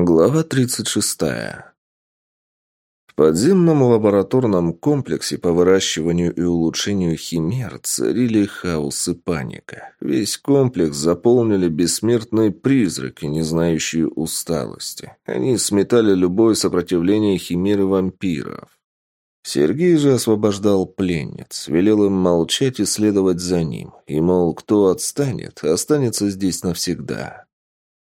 Глава 36. В подземном лабораторном комплексе по выращиванию и улучшению химер царили хаос и паника. Весь комплекс заполнили бессмертные призраки, не знающие усталости. Они сметали любое сопротивление химеры вампиров. Сергей же освобождал пленниц, велел им молчать и следовать за ним. И, мол, кто отстанет, останется здесь навсегда.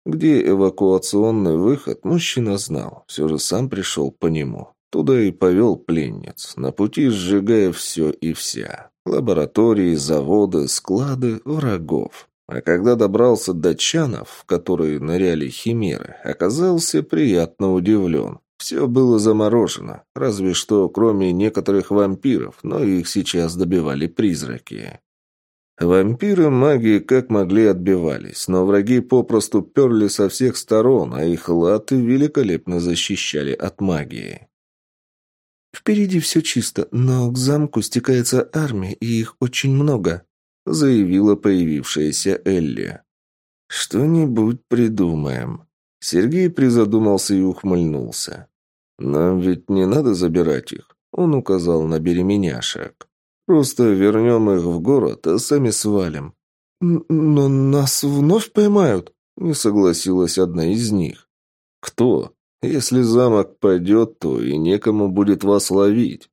Где эвакуационный выход, мужчина знал. Все же сам пришел по нему. Туда и повел пленниц, на пути сжигая все и вся. Лаборатории, заводы, склады, врагов. А когда добрался до чанов, в которые ныряли химеры, оказался приятно удивлен. Все было заморожено, разве что кроме некоторых вампиров, но их сейчас добивали призраки. Вампиры магии как могли отбивались, но враги попросту перли со всех сторон, а их латы великолепно защищали от магии. «Впереди все чисто, но к замку стекается армия, и их очень много», заявила появившаяся Элли. «Что-нибудь придумаем». Сергей призадумался и ухмыльнулся. «Нам ведь не надо забирать их», — он указал на беременяшек. Просто вернем их в город, а сами свалим». «Но нас вновь поймают», — не согласилась одна из них. «Кто? Если замок падет, то и некому будет вас ловить».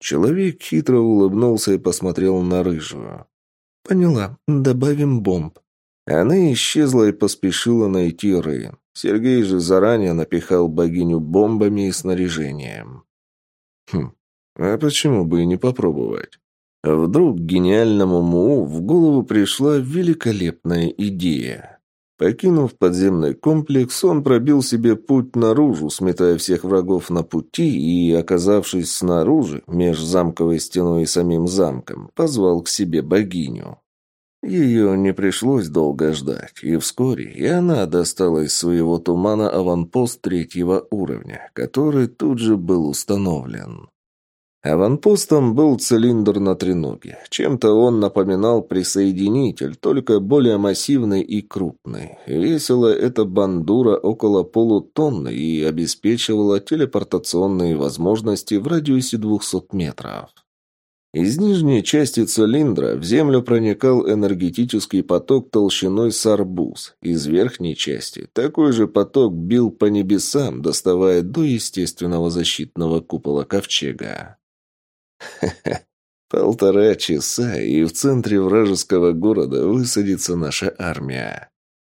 Человек хитро улыбнулся и посмотрел на рыжую. «Поняла. Добавим бомб». Она исчезла и поспешила найти Рейн. Сергей же заранее напихал богиню бомбами и снаряжением. Хм, а почему бы и не попробовать? Вдруг гениальному Муу в голову пришла великолепная идея. Покинув подземный комплекс, он пробил себе путь наружу, сметая всех врагов на пути и, оказавшись снаружи, меж замковой стеной и самим замком, позвал к себе богиню. Ее не пришлось долго ждать, и вскоре и она достала из своего тумана аванпост третьего уровня, который тут же был установлен. Аванпостом был цилиндр на треноге. Чем-то он напоминал присоединитель, только более массивный и крупный. Весила эта бандура около полутонны и обеспечивала телепортационные возможности в радиусе 200 метров. Из нижней части цилиндра в землю проникал энергетический поток толщиной с арбуз. Из верхней части такой же поток бил по небесам, доставая до естественного защитного купола ковчега. Ха-ха. Полтора часа, и в центре вражеского города высадится наша армия.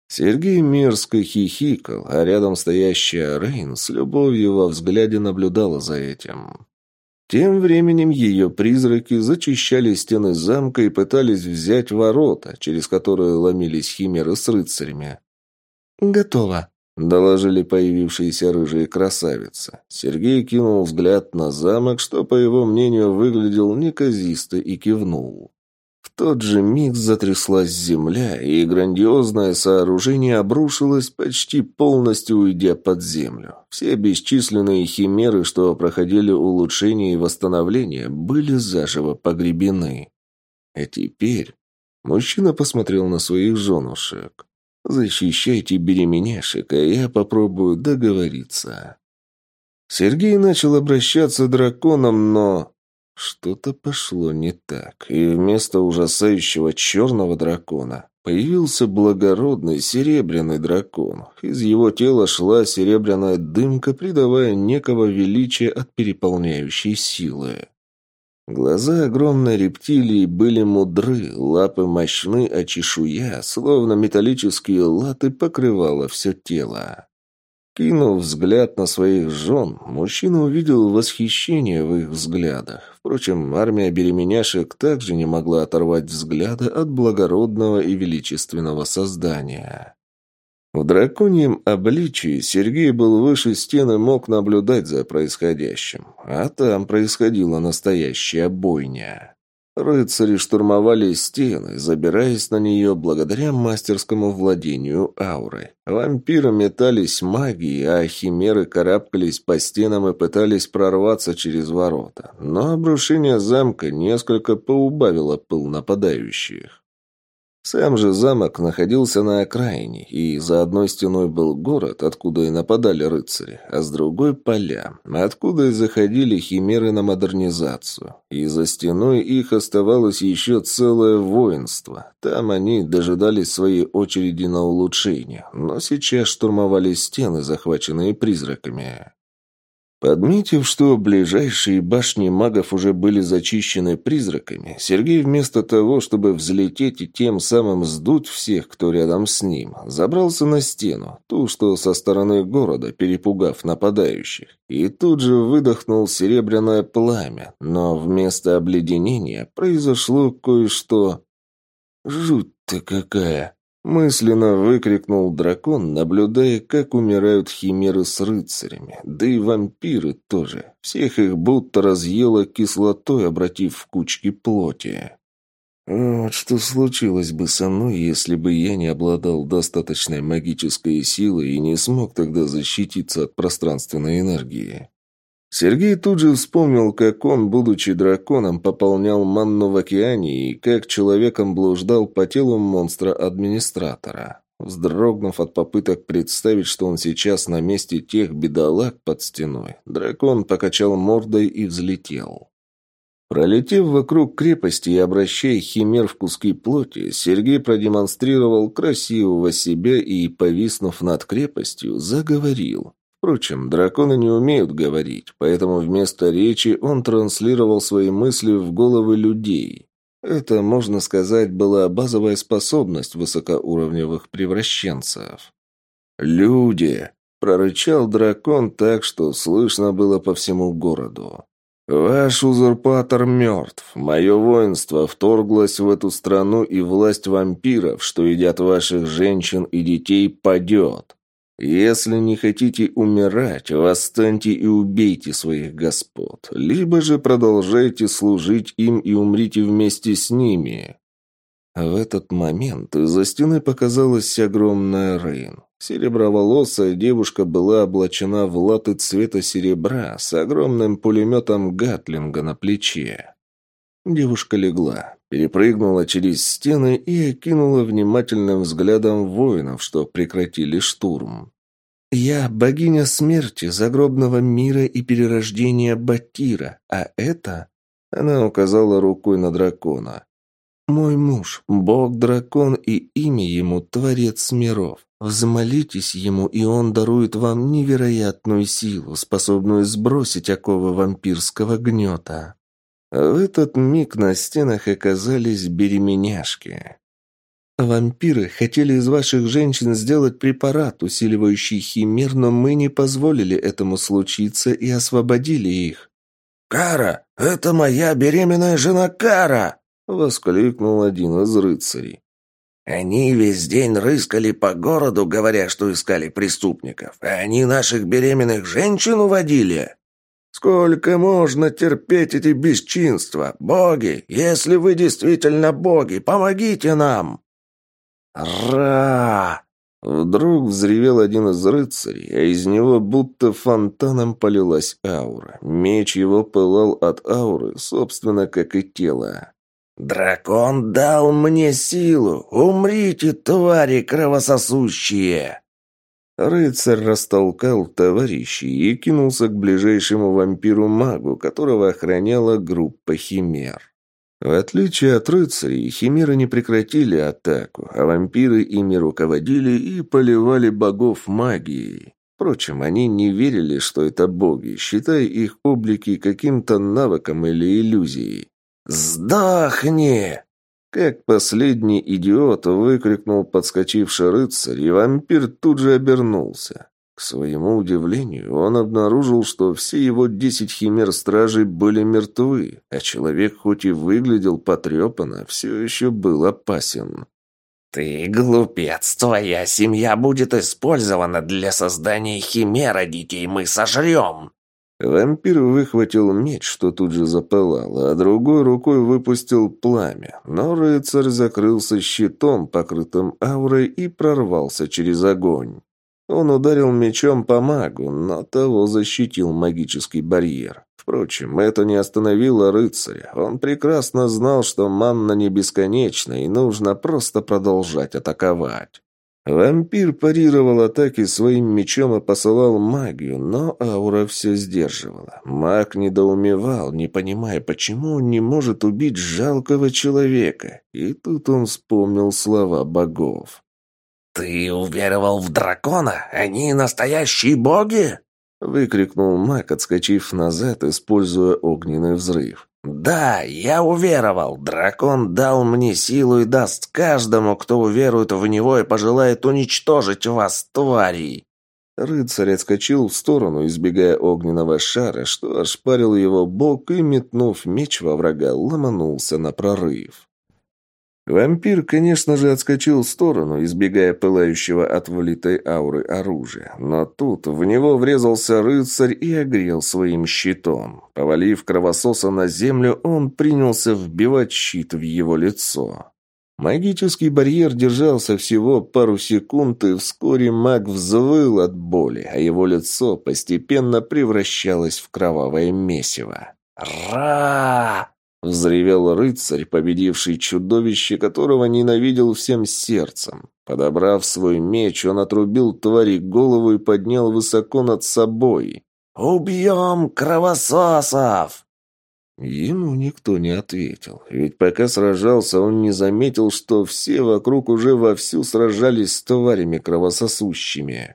Сергей мерзко хихикал, а рядом стоящая Рейн с любовью во взгляде наблюдала за этим. Тем временем ее призраки зачищали стены замка и пытались взять ворота, через которые ломились химеры с рыцарями. «Готово», Доложили появившиеся рыжие красавицы. Сергей кинул взгляд на замок, что, по его мнению, выглядел неказисто и кивнул. В тот же миг затряслась земля, и грандиозное сооружение обрушилось, почти полностью уйдя под землю. Все бесчисленные химеры, что проходили улучшение и восстановление, были заживо погребены. А теперь мужчина посмотрел на своих женушек. Защищайте беременяшек, а я попробую договориться. Сергей начал обращаться драконом, но... Что-то пошло не так, и вместо ужасающего черного дракона появился благородный серебряный дракон. Из его тела шла серебряная дымка, придавая некого величия от переполняющей силы. Глаза огромной рептилии были мудры, лапы мощны, а чешуя, словно металлические латы, покрывала все тело. Кинув взгляд на своих жен, мужчина увидел восхищение в их взглядах. Впрочем, армия беременяшек также не могла оторвать взгляда от благородного и величественного создания. В драконьем обличии Сергей был выше стены мог наблюдать за происходящим, а там происходила настоящая бойня. Рыцари штурмовали стены, забираясь на нее благодаря мастерскому владению ауры. Вампиры метались магией, а химеры карабкались по стенам и пытались прорваться через ворота. Но обрушение замка несколько поубавило пыл нападающих. Сам же замок находился на окраине, и за одной стеной был город, откуда и нападали рыцари, а с другой – поля, откуда и заходили химеры на модернизацию. И за стеной их оставалось еще целое воинство. Там они дожидались своей очереди на улучшение, но сейчас штурмовали стены, захваченные призраками. Подметив, что ближайшие башни магов уже были зачищены призраками, Сергей вместо того, чтобы взлететь и тем самым сдуть всех, кто рядом с ним, забрался на стену, ту, что со стороны города, перепугав нападающих, и тут же выдохнул серебряное пламя, но вместо обледенения произошло кое-что... Жуть-то какая! Мысленно выкрикнул дракон, наблюдая, как умирают химеры с рыцарями, да и вампиры тоже. Всех их будто разъело кислотой, обратив в кучки плоти. Вот что случилось бы со мной, если бы я не обладал достаточной магической силой и не смог тогда защититься от пространственной энергии. Сергей тут же вспомнил, как он, будучи драконом, пополнял манну в океане и как человеком блуждал по телу монстра-администратора. Вздрогнув от попыток представить, что он сейчас на месте тех бедолаг под стеной, дракон покачал мордой и взлетел. Пролетев вокруг крепости и обращая химер в куски плоти, Сергей продемонстрировал красивого себя и, повиснув над крепостью, заговорил. Впрочем, драконы не умеют говорить, поэтому вместо речи он транслировал свои мысли в головы людей. Это, можно сказать, была базовая способность высокоуровневых превращенцев. «Люди!» – прорычал дракон так, что слышно было по всему городу. «Ваш узурпатор мертв. Мое воинство вторглось в эту страну, и власть вампиров, что едят ваших женщин и детей, падет. Если не хотите умирать, восстаньте и убейте своих господ, либо же продолжайте служить им и умрите вместе с ними». В этот момент из-за стены показалась огромная Рейн. Сереброволосая девушка была облачена в латы цвета серебра с огромным пулеметом Гатлинга на плече. Девушка легла, перепрыгнула через стены и окинула внимательным взглядом воинов, что прекратили штурм. «Я богиня смерти, загробного мира и перерождения Батира, а это...» Она указала рукой на дракона. «Мой муж, бог-дракон и имя ему Творец миров. Взмолитесь ему, и он дарует вам невероятную силу, способную сбросить оковы вампирского гнета». В этот миг на стенах оказались беременяшки. «Вампиры хотели из ваших женщин сделать препарат, усиливающий химер, но мы не позволили этому случиться и освободили их». «Кара! Это моя беременная жена Кара!» — воскликнул один из рыцарей. «Они весь день рыскали по городу, говоря, что искали преступников, а они наших беременных женщин уводили!» «Сколько можно терпеть эти бесчинства? Боги, если вы действительно боги, помогите нам!» «Ра!» Вдруг взревел один из рыцарей, а из него будто фонтаном полилась аура. Меч его пылал от ауры, собственно, как и тело. «Дракон дал мне силу! Умрите, твари кровососущие!» Рыцарь растолкал товарищей и кинулся к ближайшему вампиру-магу, которого охраняла группа химер. В отличие от рыцарей, химеры не прекратили атаку, а вампиры ими руководили и поливали богов магией. Впрочем, они не верили, что это боги, считая их облики каким-то навыком или иллюзией. «Сдохни!» Как последний идиот выкрикнул подскочивший рыцарь, и вампир тут же обернулся. К своему удивлению, он обнаружил, что все его десять химер-стражей были мертвы, а человек хоть и выглядел потрепанно, все еще был опасен. «Ты глупец, твоя семья будет использована для создания химера, детей мы сожрем!» Вампир выхватил меч, что тут же запылал, а другой рукой выпустил пламя, но рыцарь закрылся щитом, покрытым аурой, и прорвался через огонь. Он ударил мечом по магу, но того защитил магический барьер. Впрочем, это не остановило рыцаря. Он прекрасно знал, что манна не бесконечна, и нужно просто продолжать атаковать. Вампир парировал атаки своим мечом и посылал магию, но аура все сдерживала. Маг недоумевал, не понимая, почему он не может убить жалкого человека. И тут он вспомнил слова богов. «Ты уверовал в дракона? Они настоящие боги?» Выкрикнул маг, отскочив назад, используя огненный взрыв. «Да, я уверовал. Дракон дал мне силу и даст каждому, кто уверует в него и пожелает уничтожить вас, тварей!» Рыцарь отскочил в сторону, избегая огненного шара, что ошпарил его бок и, метнув меч во врага, ломанулся на прорыв. Вампир, конечно же, отскочил в сторону, избегая пылающего от влитой ауры оружия. Но тут в него врезался рыцарь и огрел своим щитом. Повалив кровососа на землю, он принялся вбивать щит в его лицо. Магический барьер держался всего пару секунд, и вскоре маг взвыл от боли, а его лицо постепенно превращалось в кровавое месиво. «Ра!» Взревел рыцарь, победивший чудовище, которого ненавидел всем сердцем. Подобрав свой меч, он отрубил твари голову и поднял высоко над собой. «Убьем кровососов!» Ему никто не ответил, ведь пока сражался, он не заметил, что все вокруг уже вовсю сражались с тварями кровососущими.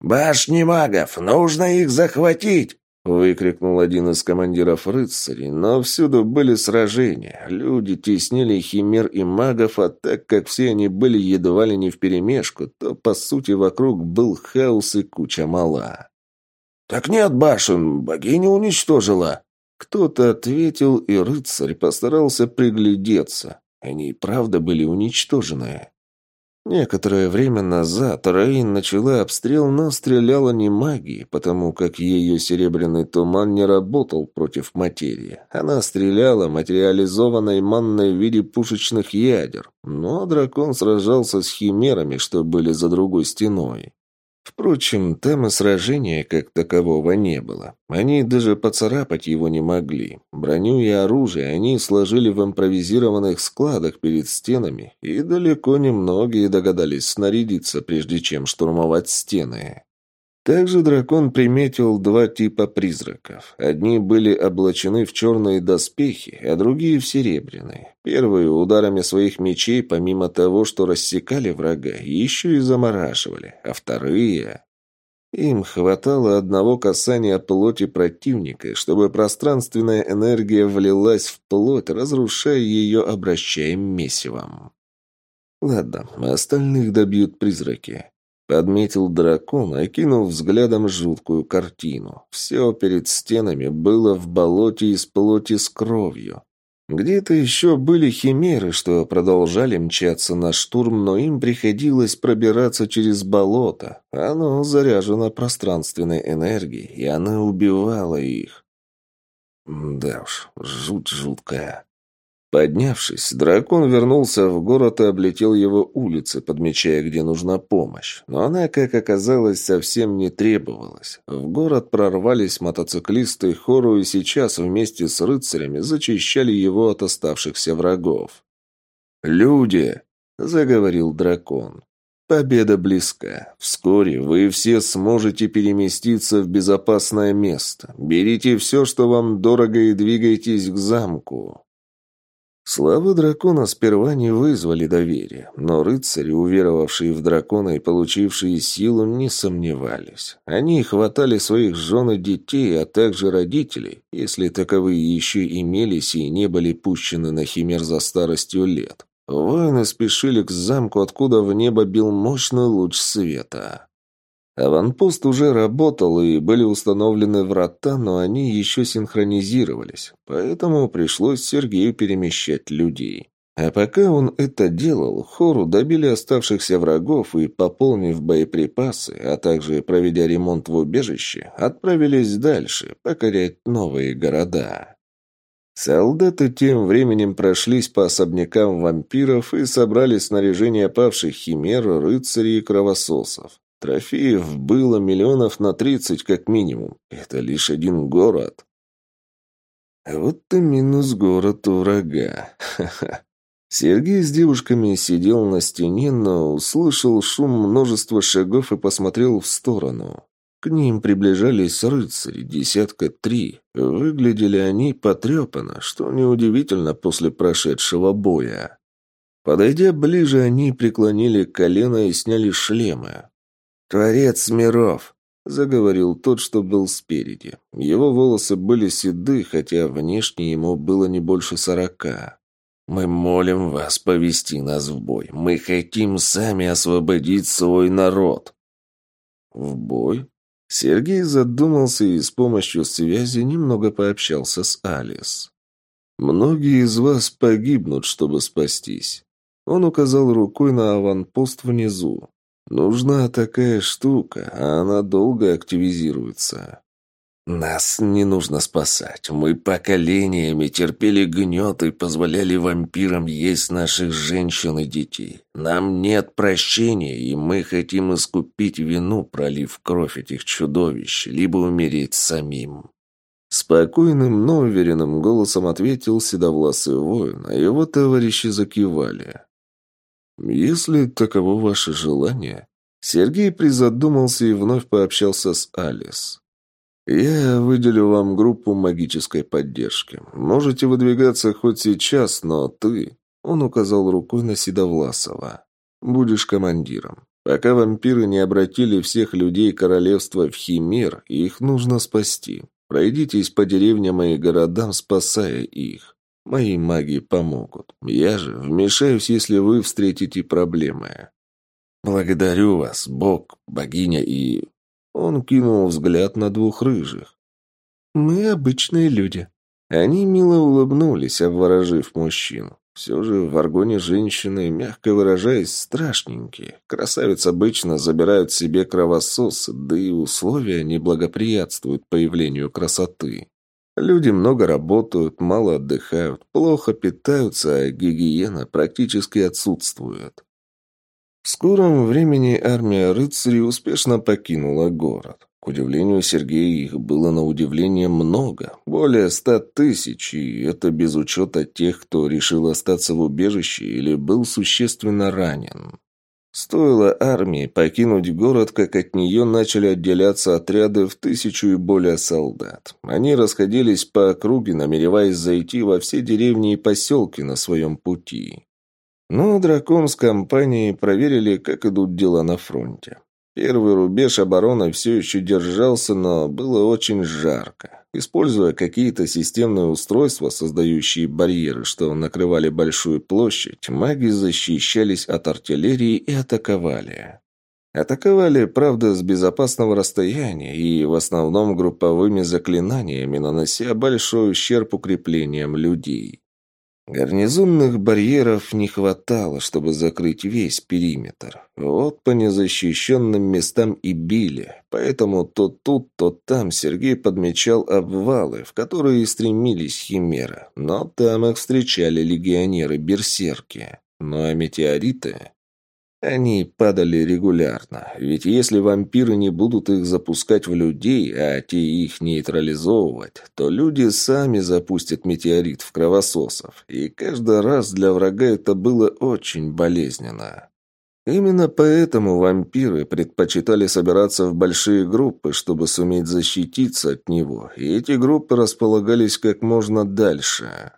«Башни магов! Нужно их захватить!» Выкрикнул один из командиров рыцарей, но всюду были сражения. Люди теснили химер и магов, а так как все они были едва ли не вперемешку, то, по сути, вокруг был хаос и куча мала. «Так нет башен, богиня уничтожила!» Кто-то ответил, и рыцарь постарался приглядеться. Они и правда были уничтожены. Некоторое время назад Рейн начала обстрел, но стреляла не магией, потому как ее серебряный туман не работал против материи. Она стреляла материализованной манной в виде пушечных ядер, но дракон сражался с химерами, что были за другой стеной. Впрочем, там и сражения как такового не было. Они даже поцарапать его не могли. Броню и оружие они сложили в импровизированных складах перед стенами, и далеко не многие догадались снарядиться, прежде чем штурмовать стены. Также дракон приметил два типа призраков. Одни были облачены в черные доспехи, а другие в серебряные. Первые ударами своих мечей, помимо того, что рассекали врага, еще и замораживали, а вторые... Им хватало одного касания плоти противника, чтобы пространственная энергия влилась в плоть, разрушая ее, обращая месивом. Ладно, остальных добьют призраки. Подметил дракон, окинув взглядом жуткую картину. Все перед стенами было в болоте из плоти с кровью. Где-то еще были химеры, что продолжали мчаться на штурм, но им приходилось пробираться через болото. Оно заряжено пространственной энергией, и она убивала их. Да уж, жуть жуткая. Поднявшись, дракон вернулся в город и облетел его улицы, подмечая, где нужна помощь. Но она, как оказалось, совсем не требовалась. В город прорвались мотоциклисты Хору и сейчас вместе с рыцарями зачищали его от оставшихся врагов. «Люди!» – заговорил дракон. «Победа близка. Вскоре вы все сможете переместиться в безопасное место. Берите все, что вам дорого, и двигайтесь к замку». Славы дракона сперва не вызвали доверия, но рыцари, уверовавшие в дракона и получившие силу, не сомневались. Они хватали своих жен и детей, а также родителей, если таковые еще имелись и не были пущены на химер за старостью лет. Воины спешили к замку, откуда в небо бил мощный луч света. Аванпост уже работал и были установлены врата, но они еще синхронизировались, поэтому пришлось Сергею перемещать людей. А пока он это делал, хору добили оставшихся врагов и, пополнив боеприпасы, а также проведя ремонт в убежище, отправились дальше, покорять новые города. Солдаты тем временем прошлись по особнякам вампиров и собрали снаряжение павших химер, рыцарей и кровососов. Трофеев было миллионов на тридцать как минимум. Это лишь один город. Вот и минус город у врага. Сергей с девушками сидел на стене, но услышал шум множества шагов и посмотрел в сторону. К ним приближались рыцари, десятка три. Выглядели они потрепанно, что неудивительно после прошедшего боя. Подойдя ближе, они преклонили колено и сняли шлемы. «Творец миров!» — заговорил тот, что был спереди. Его волосы были седы, хотя внешне ему было не больше сорока. «Мы молим вас повести нас в бой. Мы хотим сами освободить свой народ». «В бой?» Сергей задумался и с помощью связи немного пообщался с Алис. «Многие из вас погибнут, чтобы спастись». Он указал рукой на аванпост внизу. Нужна такая штука, а она долго активизируется. Нас не нужно спасать. Мы поколениями терпели гнет и позволяли вампирам есть наших женщин и детей. Нам нет прощения, и мы хотим искупить вину, пролив кровь этих чудовищ, либо умереть самим. Спокойным, но уверенным голосом ответил седовласый воин, а его товарищи закивали. «Если таково ваше желание...» Сергей призадумался и вновь пообщался с Алис. «Я выделю вам группу магической поддержки. Можете выдвигаться хоть сейчас, но ты...» Он указал рукой на Седовласова. «Будешь командиром. Пока вампиры не обратили всех людей королевства в химер, их нужно спасти. Пройдитесь по деревням и городам, спасая их. Мои маги помогут. Я же вмешаюсь, если вы встретите проблемы. Благодарю вас, бог, богиня и... Он кинул взгляд на двух рыжих. Мы обычные люди. Они мило улыбнулись, обворожив мужчину. Все же в аргоне женщины, мягко выражаясь, страшненькие. Красавиц обычно забирают себе кровососы, да и условия не благоприятствуют появлению красоты. Люди много работают, мало отдыхают, плохо питаются, а гигиена практически отсутствует. В скором времени армия рыцарей успешно покинула город. К удивлению Сергея, их было на удивление много, более ста тысяч, и это без учета тех, кто решил остаться в убежище или был существенно ранен. Стоило армии покинуть город, как от нее начали отделяться отряды в тысячу и более солдат. Они расходились по округе, намереваясь зайти во все деревни и поселки на своем пути. Но дракон с компанией проверили, как идут дела на фронте. Первый рубеж обороны все еще держался, но было очень жарко. Используя какие-то системные устройства, создающие барьеры, что накрывали большую площадь, маги защищались от артиллерии и атаковали. Атаковали, правда, с безопасного расстояния и в основном групповыми заклинаниями, нанося большой ущерб укреплениям людей. Гарнизонных барьеров не хватало, чтобы закрыть весь периметр. Вот по незащищенным местам и били. Поэтому то тут, то там Сергей подмечал обвалы, в которые стремились химеры. Но там их встречали легионеры-берсерки. Ну а метеориты... Они падали регулярно, ведь если вампиры не будут их запускать в людей, а те их нейтрализовывать, то люди сами запустят метеорит в кровососов, и каждый раз для врага это было очень болезненно. Именно поэтому вампиры предпочитали собираться в большие группы, чтобы суметь защититься от него, и эти группы располагались как можно дальше.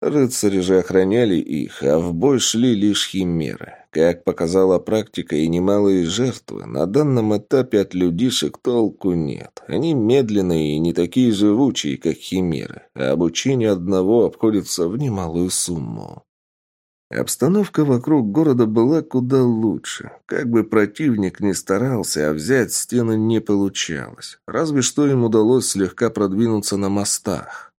Рыцари же охраняли их, а в бой шли лишь химеры. Как показала практика и немалые жертвы, на данном этапе от людишек толку нет. Они медленные и не такие живучие, как химеры, а обучение одного обходится в немалую сумму. Обстановка вокруг города была куда лучше. Как бы противник ни старался, а взять стены не получалось. Разве что им удалось слегка продвинуться на мостах.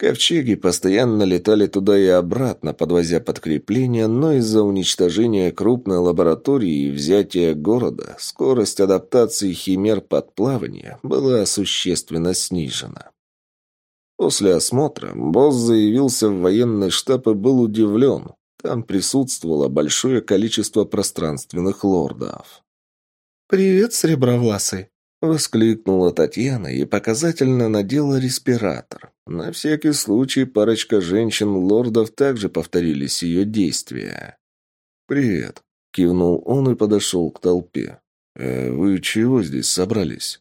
Ковчеги постоянно летали туда и обратно, подвозя подкрепления, но из-за уничтожения крупной лаборатории и взятия города скорость адаптации химер под плавание была существенно снижена. После осмотра босс заявился в военный штаб и был удивлен. Там присутствовало большое количество пространственных лордов. «Привет, Сребровласый!» Воскликнула Татьяна и показательно надела респиратор. На всякий случай парочка женщин-лордов также повторились ее действия. «Привет», — кивнул он и подошел к толпе. «Э, «Вы чего здесь собрались?»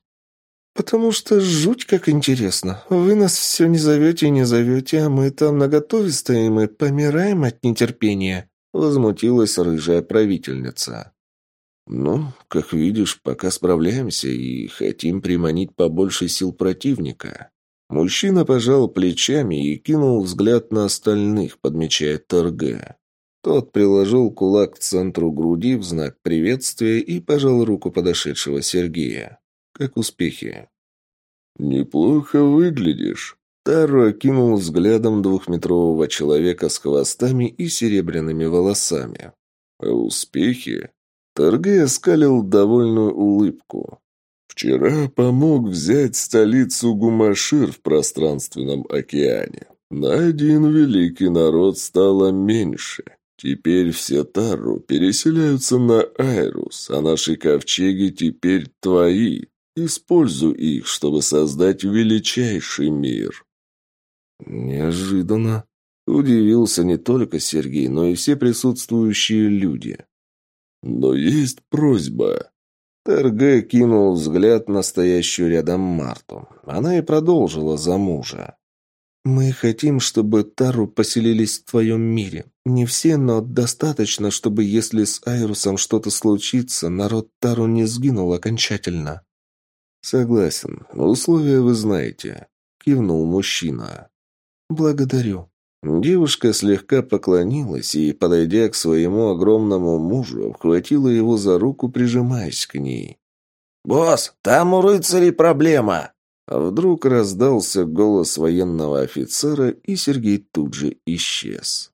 «Потому что жуть как интересно. Вы нас все не зовете и не зовете, а мы там наготове стоим и помираем от нетерпения», — возмутилась рыжая правительница. «Ну, как видишь, пока справляемся и хотим приманить побольше сил противника». Мужчина пожал плечами и кинул взгляд на остальных, подмечая торга. Тот приложил кулак к центру груди в знак приветствия и пожал руку подошедшего Сергея. «Как успехи?» «Неплохо выглядишь». Таро окинул взглядом двухметрового человека с хвостами и серебряными волосами. «А успехи?» Торгей оскалил довольную улыбку. «Вчера помог взять столицу Гумашир в пространственном океане. На один великий народ стало меньше. Теперь все Тару переселяются на Айрус, а наши ковчеги теперь твои. Используй их, чтобы создать величайший мир». Неожиданно. Удивился не только Сергей, но и все присутствующие люди. Но есть просьба. ТРГ кинул взгляд на стоящую рядом Марту. Она и продолжила за мужа. «Мы хотим, чтобы Тару поселились в твоем мире. Не все, но достаточно, чтобы если с Айрусом что-то случится, народ Тару не сгинул окончательно». «Согласен. Условия вы знаете», — кивнул мужчина. «Благодарю». Девушка слегка поклонилась и, подойдя к своему огромному мужу, обхватила его за руку, прижимаясь к ней. «Босс, там у рыцарей проблема!» А вдруг раздался голос военного офицера, и Сергей тут же исчез.